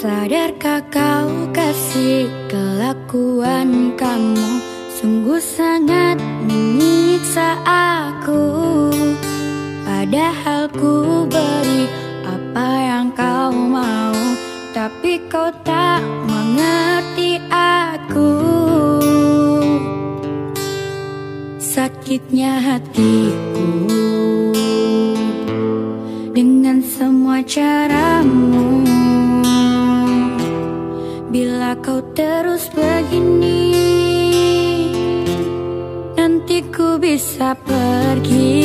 Sadarkah kau kasih kelakuan kamu? Sungguh sangat menyiksa aku. Padahal ku beri apa yang kau mau Tapi kau tak mengerti aku. Sakitnya hatiku. Dengan semua caramu bisa pergi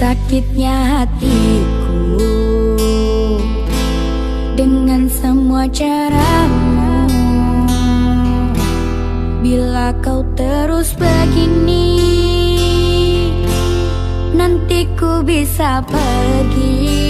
Sakitnya hatiku. Dengan semua caramu Bila kau terus begini Nanti ku bisa pergi